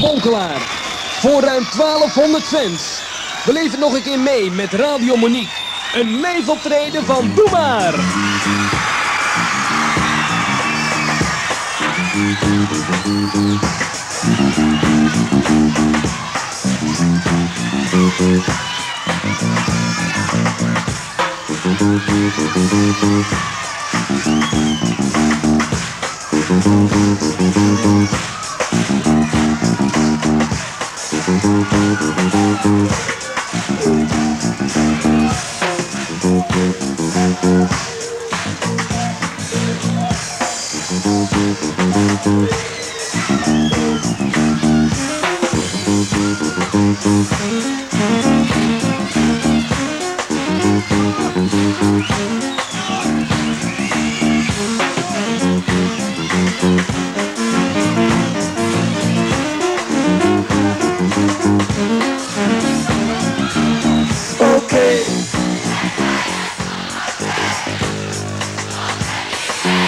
Bonkelaar. Voor ruim 1200 fans. Beleef het nog een keer mee met Radio Monique. Een live optreden van Doe Maar. Okay.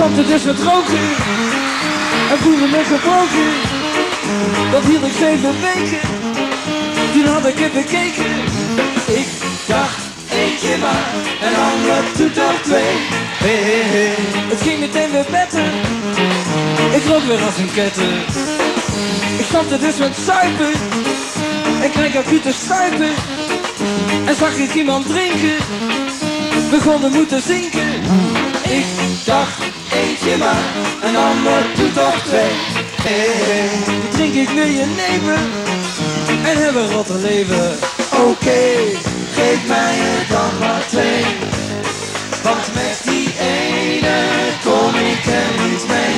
stapte dus met roken en voelde me gebroken. Dat hield ik zeven weken, toen had ik het bekeken. Ik dacht eentje maar, en ander doet er twee. Het ging meteen weer beter, ik rook weer als een ketter. Ik stapte dus met suipen, en kreeg acute stuipen. En zag ik iemand drinken, begon te moeten zinken. Ik dacht eentje maar, een ander doet toch twee. Hey, hey. Drink ik nu je nemen en hebben rotte leven. Oké, geef mij er dan maar twee. Want met die ene kom ik er niet mee.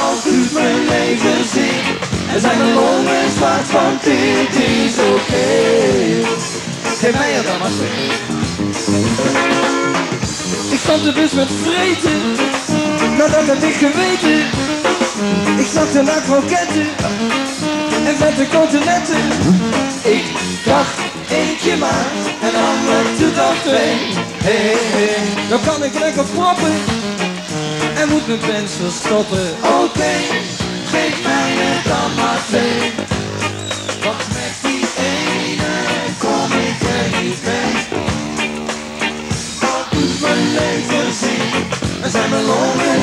Al doet mijn leven zin en zijn mijn longen zwart van dit is oké. Geef mij er dan maar twee. Er dus met vreten, nadat had ik geweten. Ik snapte naar kroketten en vette continenten. Ik dacht eentje maar, en ander doet al twee. Hey, hey, hey. Dan kan ik lekker proppen en moet mijn pens verstoppen. Oké, geef mij er dan maar twee. Want met die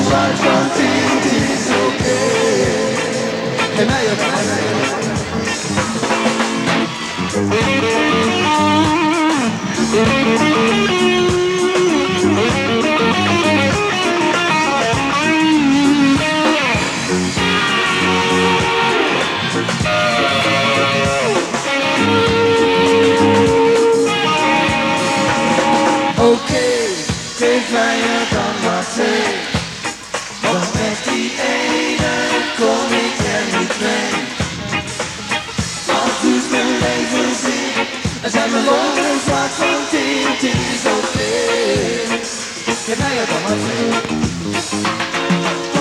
longen zwart van dit is oké. En mij ook, en mij ook. En zijn mijn longen zwart van dit is oké. Geef mij er dan maar twee.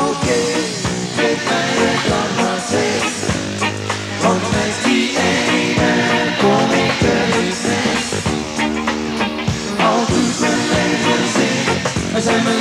Oké, geef mij er dan maar twee. Want met die ene kom ik er niet mee. Al doet mijn leven zin, er zijn mijn